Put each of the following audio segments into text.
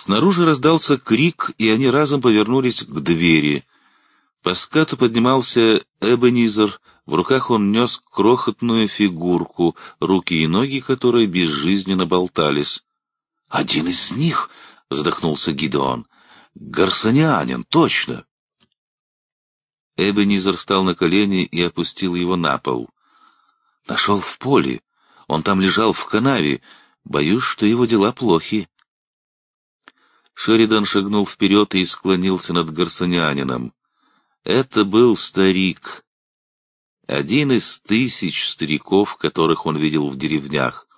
Снаружи раздался крик, и они разом повернулись к двери. По скату поднимался Эбенизер, в руках он нес крохотную фигурку, руки и ноги которой безжизненно болтались. — Один из них! — вздохнулся Гидеон. — Гарсонианин, точно! Эбенизер встал на колени и опустил его на пол. — Нашел в поле. Он там лежал в канаве. Боюсь, что его дела плохи. Шеридан шагнул вперед и склонился над гарсонианином. Это был старик, один из тысяч стариков, которых он видел в деревнях.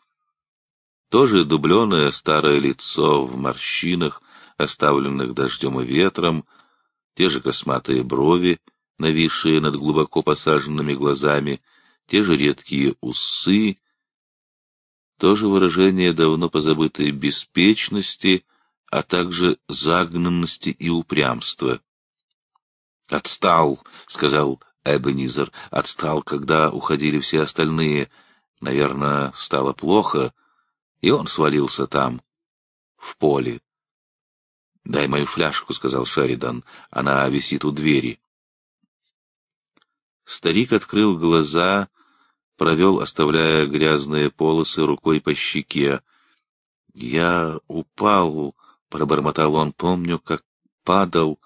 Тоже дубленое старое лицо в морщинах, оставленных дождем и ветром, те же косматые брови, нависшие над глубоко посаженными глазами, те же редкие усы, то же выражение давно позабытой беспечности, а также загнанности и упрямства. «Отстал», — сказал Эбенизер, — «отстал, когда уходили все остальные. Наверное, стало плохо, и он свалился там, в поле». «Дай мою фляжку», — сказал Шеридан, — «она висит у двери». Старик открыл глаза, провел, оставляя грязные полосы, рукой по щеке. «Я упал», — пробормотал он, — «помню, как падал»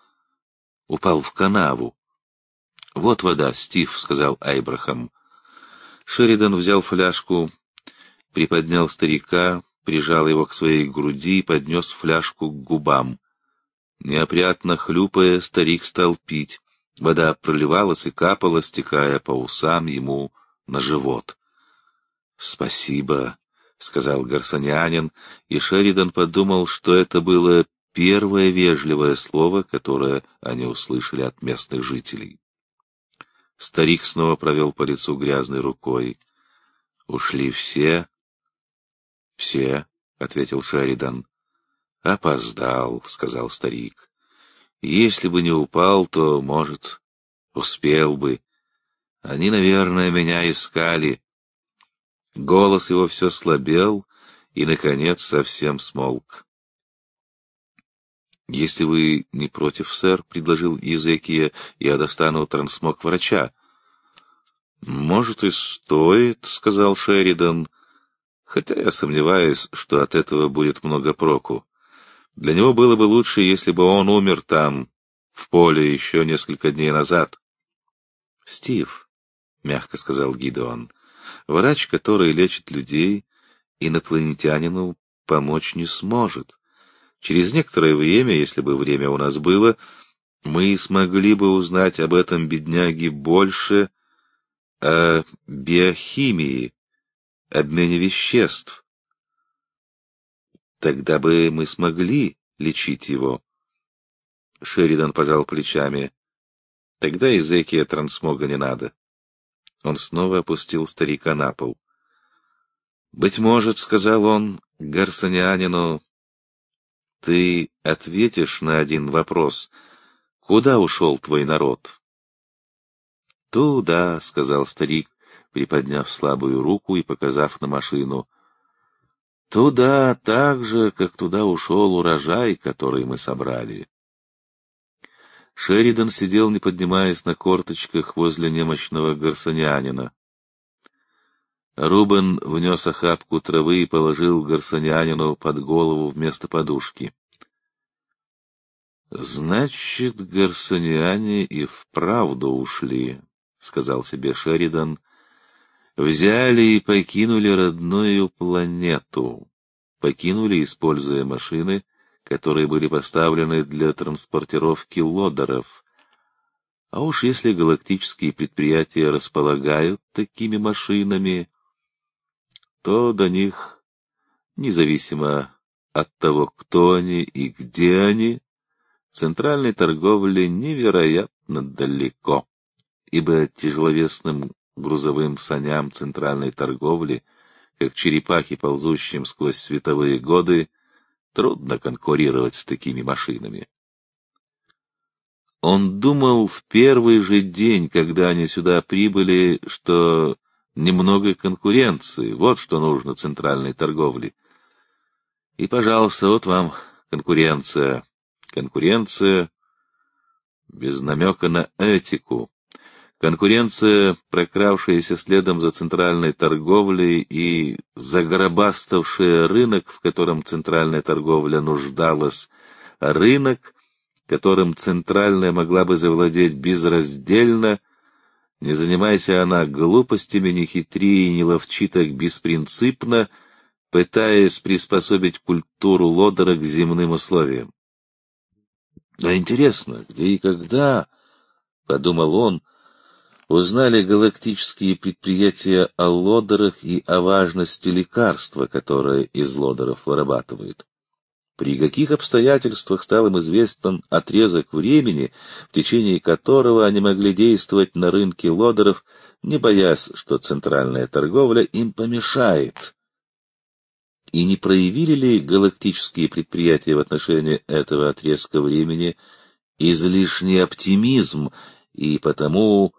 упал в канаву. «Вот вода, Стив», — сказал Айбрахам. Шеридан взял фляжку, приподнял старика, прижал его к своей груди и поднес фляжку к губам. Неопрятно хлюпая, старик стал пить. Вода проливалась и капала, стекая по усам ему на живот. «Спасибо», — сказал гарсонянин, и Шеридан подумал, что это было первое вежливое слово, которое они услышали от местных жителей. Старик снова провел по лицу грязной рукой. «Ушли все?» «Все», — ответил Шеридан. «Опоздал», — сказал старик. «Если бы не упал, то, может, успел бы. Они, наверное, меня искали». Голос его все слабел и, наконец, совсем смолк. «Если вы не против, сэр», — предложил Изекия, — «я достану трансмог врача». «Может, и стоит», — сказал Шеридан, — «хотя я сомневаюсь, что от этого будет много проку. Для него было бы лучше, если бы он умер там, в поле, еще несколько дней назад». «Стив», — мягко сказал Гидеон, — «врач, который лечит людей, инопланетянину помочь не сможет». Через некоторое время, если бы время у нас было, мы смогли бы узнать об этом бедняге больше о биохимии, обмене веществ. Тогда бы мы смогли лечить его. Шеридан пожал плечами. Тогда и зэки трансмога не надо. Он снова опустил старика на пол. «Быть может, — сказал он гарсонианину, ты ответишь на один вопрос. Куда ушел твой народ? Туда, — сказал старик, приподняв слабую руку и показав на машину. Туда так же, как туда ушел урожай, который мы собрали. Шеридан сидел, не поднимаясь на корточках возле немощного гарсонянина. Рубен внес охапку травы и положил гарсонянину под голову вместо подушки. — Значит, гарсониане и вправду ушли, — сказал себе Шеридан. — Взяли и покинули родную планету. Покинули, используя машины, которые были поставлены для транспортировки лодеров. А уж если галактические предприятия располагают такими машинами, то до них, независимо от того, кто они и где они, центральной торговли невероятно далеко, ибо тяжеловесным грузовым саням центральной торговли, как черепахи, ползущим сквозь световые годы, трудно конкурировать с такими машинами. Он думал в первый же день, когда они сюда прибыли, что Немного конкуренции, вот что нужно центральной торговле. И, пожалуйста, вот вам конкуренция. Конкуренция без намека на этику. Конкуренция, прокравшаяся следом за центральной торговлей и загробаставшая рынок, в котором центральная торговля нуждалась, рынок, которым центральная могла бы завладеть безраздельно, не занимайся она глупостями, не хитри и не ловчи так беспринципно, пытаясь приспособить культуру Лодера к земным условиям. Но интересно, где и когда, — подумал он, — узнали галактические предприятия о лодерах и о важности лекарства, которое из лодеров вырабатывают при каких обстоятельствах стал им известен отрезок времени, в течение которого они могли действовать на рынке лодеров, не боясь, что центральная торговля им помешает. И не проявили ли галактические предприятия в отношении этого отрезка времени излишний оптимизм и потому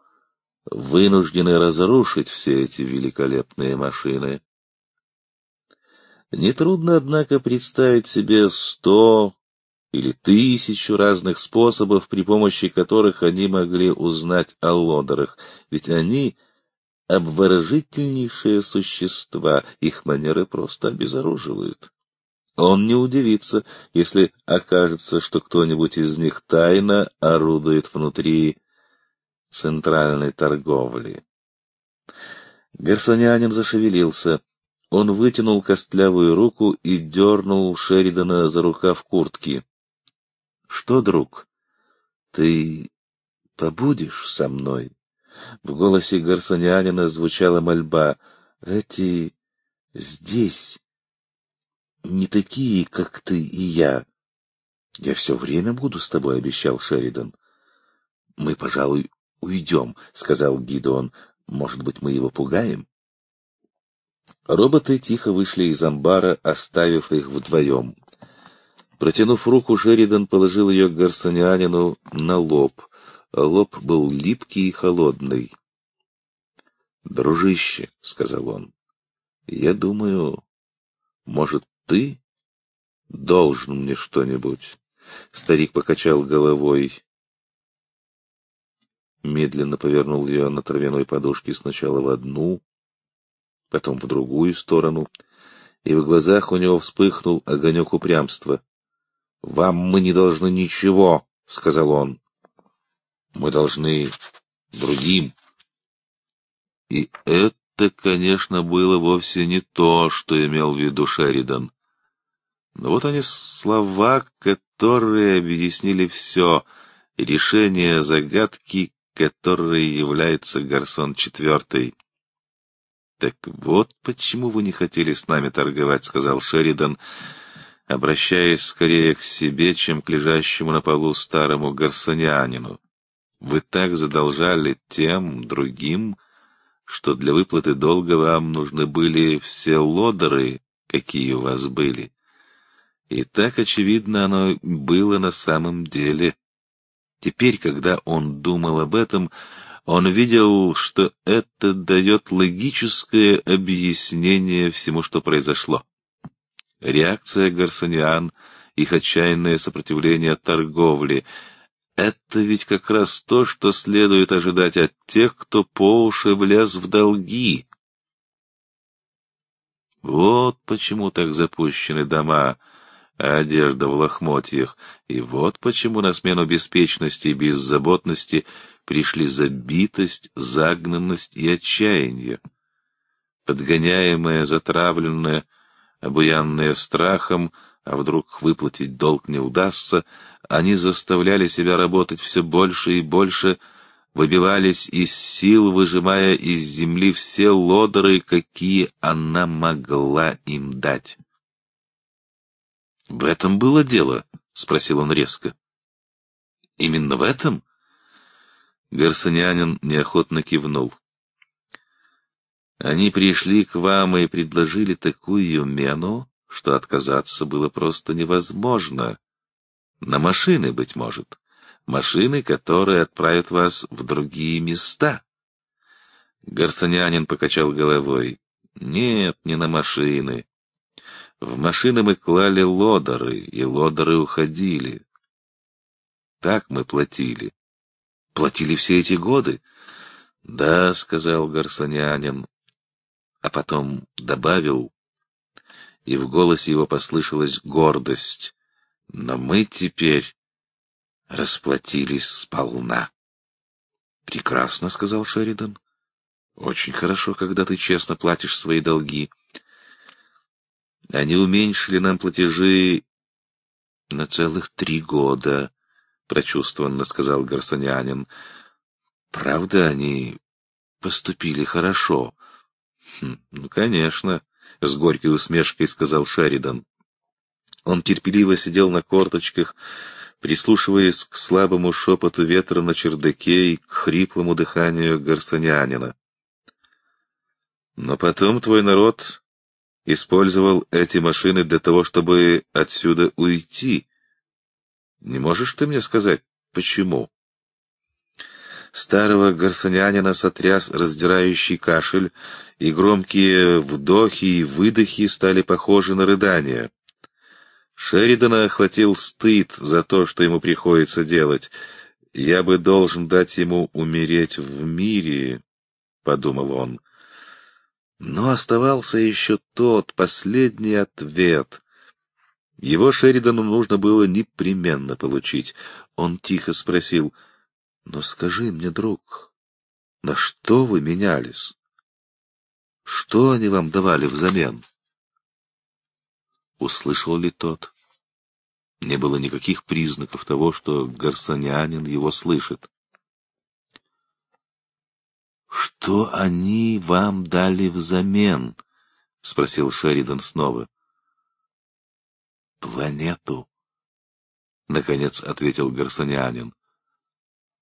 вынуждены разрушить все эти великолепные машины? Нетрудно, однако, представить себе сто или тысячу разных способов, при помощи которых они могли узнать о лодерах, ведь они — обворожительнейшие существа, их манеры просто обезоруживают. Он не удивится, если окажется, что кто-нибудь из них тайно орудует внутри центральной торговли. Гарсонянин зашевелился. Он вытянул костлявую руку и дернул Шеридана за рукав куртки. — Что, друг, ты побудешь со мной? В голосе гарсонианина звучала мольба. — Эти здесь не такие, как ты и я. — Я все время буду с тобой, — обещал Шеридан. — Мы, пожалуй, уйдем, — сказал Гидеон. — Может быть, мы его пугаем? Роботы тихо вышли из амбара, оставив их вдвоем. Протянув руку, Шеридан положил ее гарсонианину на лоб. Лоб был липкий и холодный. «Дружище», — сказал он, — «я думаю, может, ты должен мне что-нибудь?» Старик покачал головой. Медленно повернул ее на травяной подушке сначала в одну, потом в другую сторону, и в глазах у него вспыхнул огонек упрямства. — Вам мы не должны ничего, — сказал он. — Мы должны другим. И это, конечно, было вовсе не то, что имел в виду Шеридан. Но вот они слова, которые объяснили все, решение загадки, которой является Гарсон Четвертый. «Так вот почему вы не хотели с нами торговать», — сказал Шеридан, обращаясь скорее к себе, чем к лежащему на полу старому гарсонианину. «Вы так задолжали тем, другим, что для выплаты долга вам нужны были все лодеры, какие у вас были. И так, очевидно, оно было на самом деле. Теперь, когда он думал об этом, он видел, что это дает логическое объяснение всему, что произошло. Реакция гарсониан, их отчаянное сопротивление торговли — это ведь как раз то, что следует ожидать от тех, кто по уши влез в долги. Вот почему так запущены дома, а одежда в лохмотьях, и вот почему на смену беспечности и беззаботности — пришли забитость, загнанность и отчаяние. Подгоняемая, затравленная, обуянная страхом, а вдруг выплатить долг не удастся, они заставляли себя работать все больше и больше, выбивались из сил, выжимая из земли все лодоры, какие она могла им дать. — В этом было дело? — спросил он резко. — Именно в этом? Гарсонянин неохотно кивнул. Они пришли к вам и предложили такую мену, что отказаться было просто невозможно. На машины, быть может. Машины, которые отправят вас в другие места. Гарсонянин покачал головой. Нет, не на машины. В машины мы клали лодоры, и лодоры уходили. Так мы платили. Платили все эти годы? Да, сказал гарсонянин, а потом добавил, и в голосе его послышалась гордость. Но мы теперь расплатились сполна. Прекрасно, сказал Шеридан. Очень хорошо, когда ты честно платишь свои долги. Они уменьшили нам платежи на целых три года, прочувствованно сказал гарсонянин. Правда, они поступили хорошо. Хм, ну, конечно, с горькой усмешкой сказал Шеридан. Он терпеливо сидел на корточках, прислушиваясь к слабому шепоту ветра на чердаке и к хриплому дыханию гарсонянина. Но потом твой народ использовал эти машины для того, чтобы отсюда уйти. Не можешь ты мне сказать, почему? Старого гарсонянина сотряс раздирающий кашель, и громкие вдохи и выдохи стали похожи на рыдания. Шеридана охватил стыд за то, что ему приходится делать. «Я бы должен дать ему умереть в мире», — подумал он. Но оставался еще тот последний ответ. Его Шеридану нужно было непременно получить. Он тихо спросил, «Но скажи мне, друг, на что вы менялись? Что они вам давали взамен?» Услышал ли тот? Не было никаких признаков того, что гарсонянин его слышит. «Что они вам дали взамен?» — спросил Шеридан снова. «Планету», — наконец ответил гарсонянин.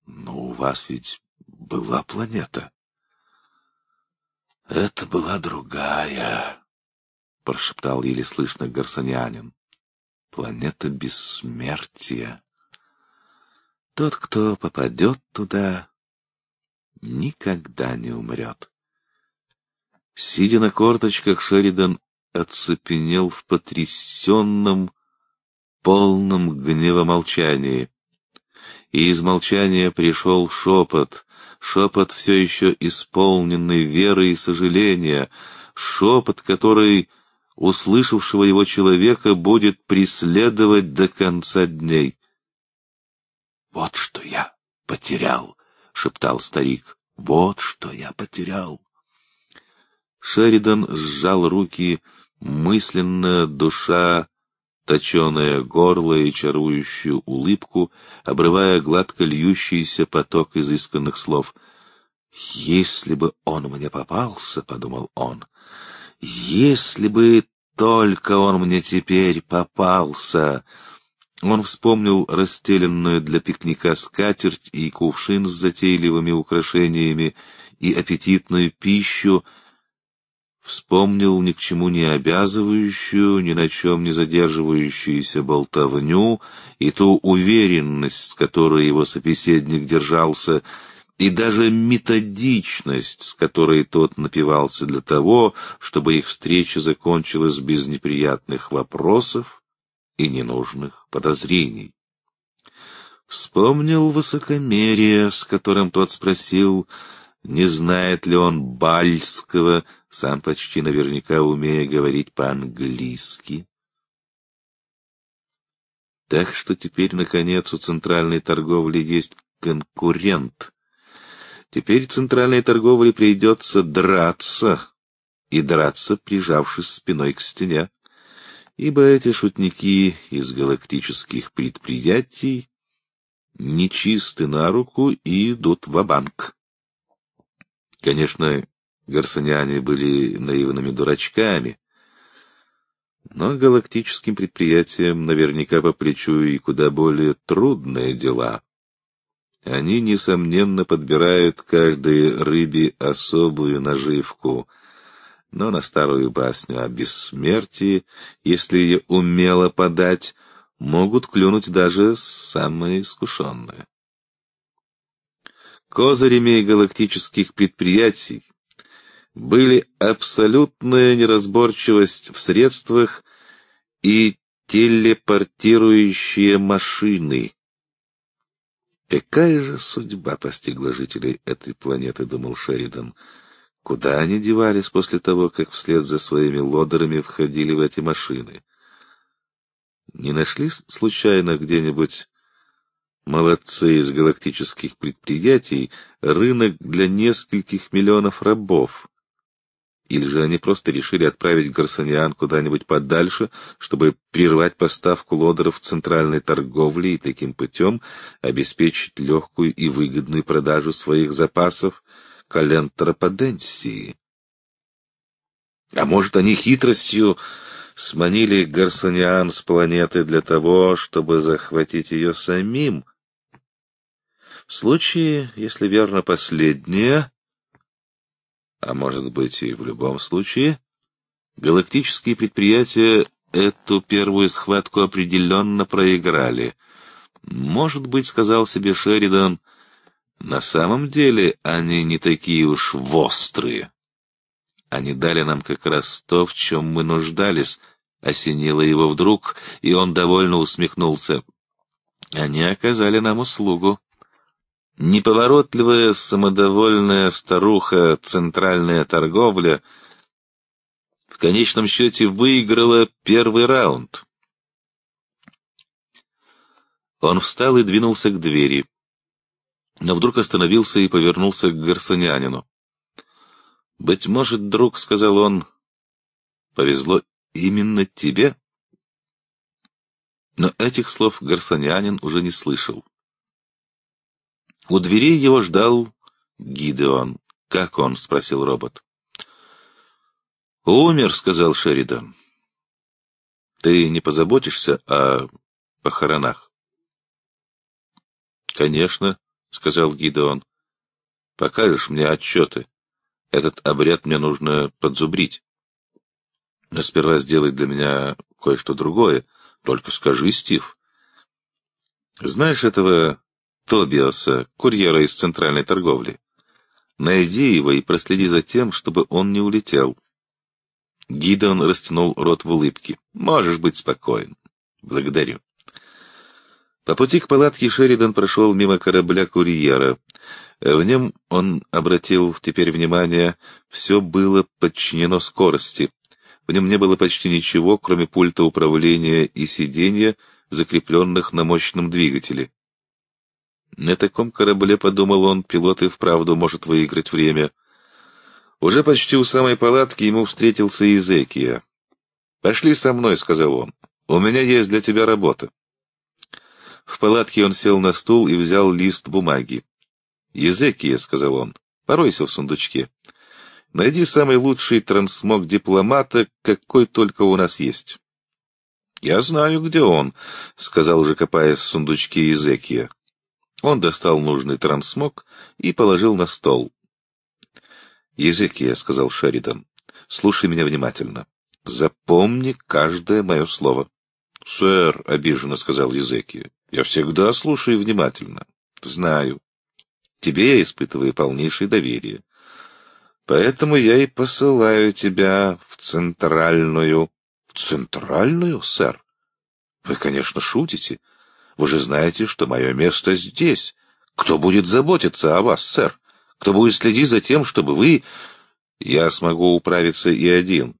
«Но у вас ведь была планета». «Это была другая», — прошептал еле слышно гарсонянин. «Планета бессмертия. Тот, кто попадет туда, никогда не умрет. Сидя на корточках, Шеридан оцепенел в потрясенном, полном гнева молчании. И из молчания пришел шепот, шепот все еще исполненный веры и сожаления, шепот, который услышавшего его человека будет преследовать до конца дней. «Вот что я потерял!» — шептал старик. «Вот что я потерял!» Шеридан сжал руки, мысленно душа, точеное горло и чарующую улыбку, обрывая гладко льющийся поток изысканных слов. «Если бы он мне попался, — подумал он, — если бы только он мне теперь попался!» Он вспомнил расстеленную для пикника скатерть и кувшин с затейливыми украшениями и аппетитную пищу, вспомнил ни к чему не обязывающую, ни на чем не задерживающуюся болтовню и ту уверенность, с которой его собеседник держался, и даже методичность, с которой тот напивался для того, чтобы их встреча закончилась без неприятных вопросов, и ненужных подозрений. Вспомнил высокомерие, с которым тот спросил, не знает ли он бальского, сам почти наверняка умея говорить по-английски. Так что теперь, наконец, у центральной торговли есть конкурент. Теперь центральной торговле придется драться, и драться, прижавшись спиной к стене ибо эти шутники из галактических предприятий нечисты на руку и идут в банк Конечно, гарсоняне были наивными дурачками, но галактическим предприятиям наверняка по плечу и куда более трудные дела. Они, несомненно, подбирают каждой рыбе особую наживку — но на старую басню о бессмертии, если ее умело подать, могут клюнуть даже самые искушенные. Козырями галактических предприятий были абсолютная неразборчивость в средствах и телепортирующие машины. Какая же судьба постигла жителей этой планеты, думал Шеридан. Куда они девались после того, как вслед за своими лодерами входили в эти машины? Не нашли случайно где-нибудь молодцы из галактических предприятий рынок для нескольких миллионов рабов? Или же они просто решили отправить Гарсониан куда-нибудь подальше, чтобы прервать поставку лодеров центральной торговле и таким путем обеспечить легкую и выгодную продажу своих запасов калентроподенсии? А может, они хитростью сманили Гарсониан с планеты для того, чтобы захватить ее самим? В случае, если верно последнее, а может быть и в любом случае, галактические предприятия эту первую схватку определенно проиграли. Может быть, сказал себе Шеридан, на самом деле они не такие уж вострые. Они дали нам как раз то, в чем мы нуждались, осенило его вдруг, и он довольно усмехнулся. Они оказали нам услугу. Неповоротливая, самодовольная старуха «Центральная торговля» в конечном счете выиграла первый раунд. Он встал и двинулся к двери, но вдруг остановился и повернулся к гарсонянину. «Быть может, друг, — сказал он, — повезло именно тебе?» Но этих слов гарсонянин уже не слышал. У дверей его ждал Гидеон. «Как он?» — спросил робот. «Умер», — сказал Шеридан. «Ты не позаботишься о похоронах?» «Конечно», — сказал Гидеон. «Покажешь мне отчеты. Этот обряд мне нужно подзубрить. Но сперва сделай для меня кое-что другое. Только скажи, Стив. Знаешь этого Тобиаса, курьера из центральной торговли. Найди его и проследи за тем, чтобы он не улетел. Гидеон растянул рот в улыбке. Можешь быть спокоен. Благодарю. По пути к палатке Шеридан прошел мимо корабля курьера. В нем он обратил теперь внимание, все было подчинено скорости. В нем не было почти ничего, кроме пульта управления и сиденья, закрепленных на мощном двигателе. На таком корабле, подумал он, пилот и вправду может выиграть время. Уже почти у самой палатки ему встретился Изекия. «Пошли со мной», — сказал он. «У меня есть для тебя работа». В палатке он сел на стул и взял лист бумаги. «Езекия», — сказал он, — «поройся в сундучке. Найди самый лучший трансмог дипломата, какой только у нас есть». «Я знаю, где он», — сказал уже копаясь в сундучке Езекия. Он достал нужный трансмог и положил на стол. «Языке», — сказал Шеридан, — «слушай меня внимательно. Запомни каждое мое слово». «Сэр», — обиженно сказал Языки, — «я всегда слушаю внимательно». «Знаю. Тебе я испытываю полнейшее доверие. Поэтому я и посылаю тебя в центральную...» «В центральную, сэр? Вы, конечно, шутите». Вы же знаете, что мое место здесь. Кто будет заботиться о вас, сэр? Кто будет следить за тем, чтобы вы... Я смогу управиться и один.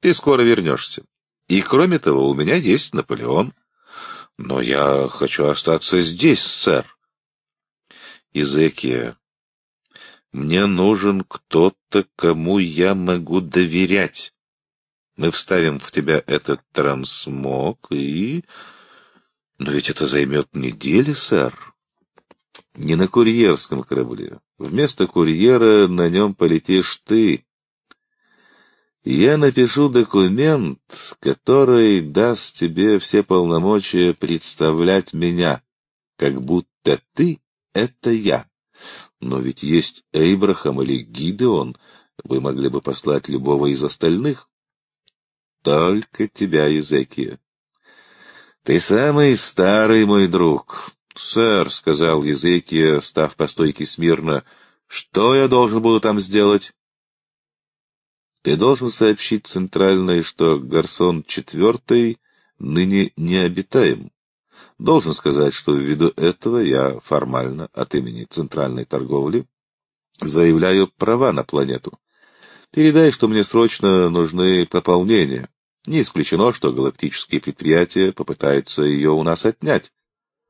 Ты скоро вернешься. И кроме того, у меня есть Наполеон. Но я хочу остаться здесь, сэр. Изекия, мне нужен кто-то, кому я могу доверять. Мы вставим в тебя этот трансмог и... Но ведь это займет недели, сэр. Не на курьерском корабле. Вместо курьера на нем полетишь ты. Я напишу документ, который даст тебе все полномочия представлять меня, как будто ты — это я. Но ведь есть Эйбрахам или Гидеон, вы могли бы послать любого из остальных. Только тебя, Езекия. «Ты самый старый мой друг». «Сэр», — сказал Языкия, став по стойке смирно, — «что я должен буду там сделать?» «Ты должен сообщить Центральной, что Гарсон четвертый ныне необитаем. Должен сказать, что ввиду этого я формально от имени Центральной торговли заявляю права на планету. Передай, что мне срочно нужны пополнения. Не исключено, что галактические предприятия попытаются ее у нас отнять.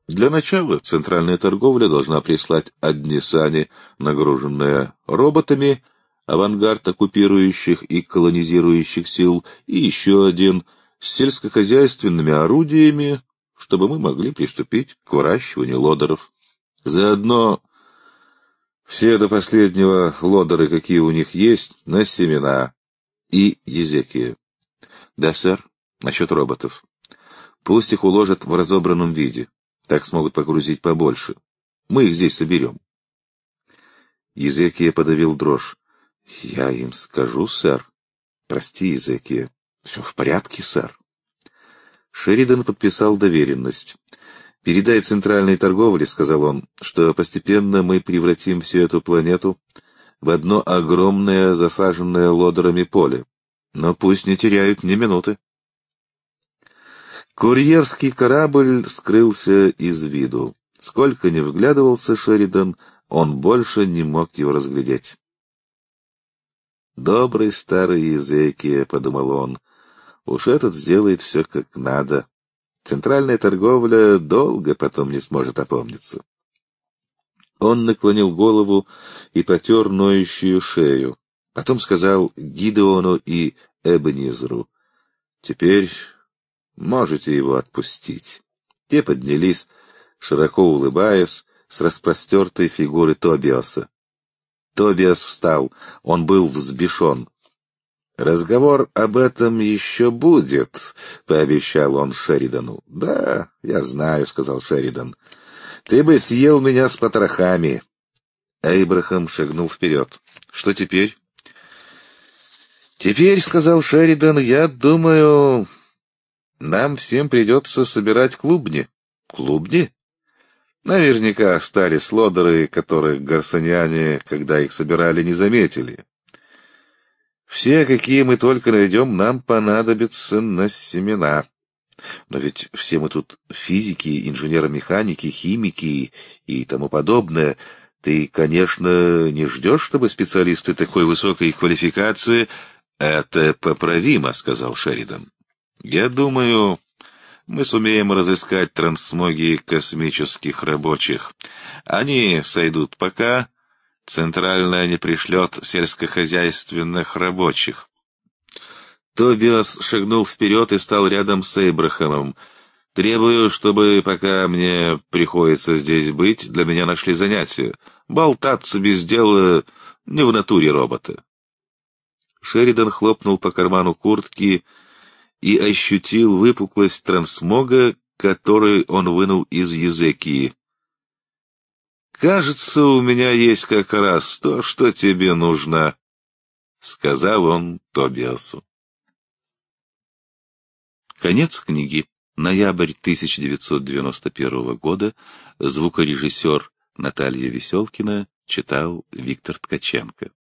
Для начала центральная торговля должна прислать одни сани, нагруженные роботами, авангард оккупирующих и колонизирующих сил, и еще один с сельскохозяйственными орудиями, чтобы мы могли приступить к выращиванию лодеров. Заодно все до последнего лодеры, какие у них есть, на семена и Езекия. Да, сэр, насчет роботов. Пусть их уложат в разобранном виде. Так смогут погрузить побольше. Мы их здесь соберем. Езекия подавил дрожь. Я им скажу, сэр. Прости, Езекия. Все в порядке, сэр. Шеридан подписал доверенность. «Передай центральной торговле», — сказал он, — «что постепенно мы превратим всю эту планету в одно огромное засаженное лодерами поле. Но пусть не теряют ни минуты». Курьерский корабль скрылся из виду. Сколько ни вглядывался Шеридан, он больше не мог его разглядеть. «Добрый старый языки», — подумал он, — «уж этот сделает все как надо. Центральная торговля долго потом не сможет опомниться». Он наклонил голову и потер ноющую шею. Потом сказал Гидеону и Эбенизру, «Теперь можете его отпустить». Те поднялись, широко улыбаясь, с распростертой фигуры Тобиаса. Тобиас встал, он был взбешен. «Разговор об этом еще будет», — пообещал он Шеридану. «Да, я знаю», — сказал Шеридан. «Ты бы съел меня с потрохами». Эйбрахам шагнул вперед. «Что теперь?» «Теперь», — сказал Шеридан, — «я думаю, нам всем придется собирать клубни». «Клубни?» Наверняка остались лодеры, которых гарсониане, когда их собирали, не заметили. Все, какие мы только найдем, нам понадобятся на семена. Но ведь все мы тут физики, инженеры-механики, химики и тому подобное. Ты, конечно, не ждешь, чтобы специалисты такой высокой квалификации... Это поправимо, — сказал Шеридан. Я думаю, мы сумеем разыскать трансмоги космических рабочих. Они сойдут пока Центральная не пришлет сельскохозяйственных рабочих. Тобиас шагнул вперед и стал рядом с Эйбрахамом. «Требую, чтобы, пока мне приходится здесь быть, для меня нашли занятие. Болтаться без дела не в натуре робота». Шеридан хлопнул по карману куртки и ощутил выпуклость трансмога, который он вынул из языки. «Кажется, у меня есть как раз то, что тебе нужно», — сказал он Тобиасу. Конец книги. Ноябрь 1991 года. Звукорежиссер Наталья Веселкина читал Виктор Ткаченко.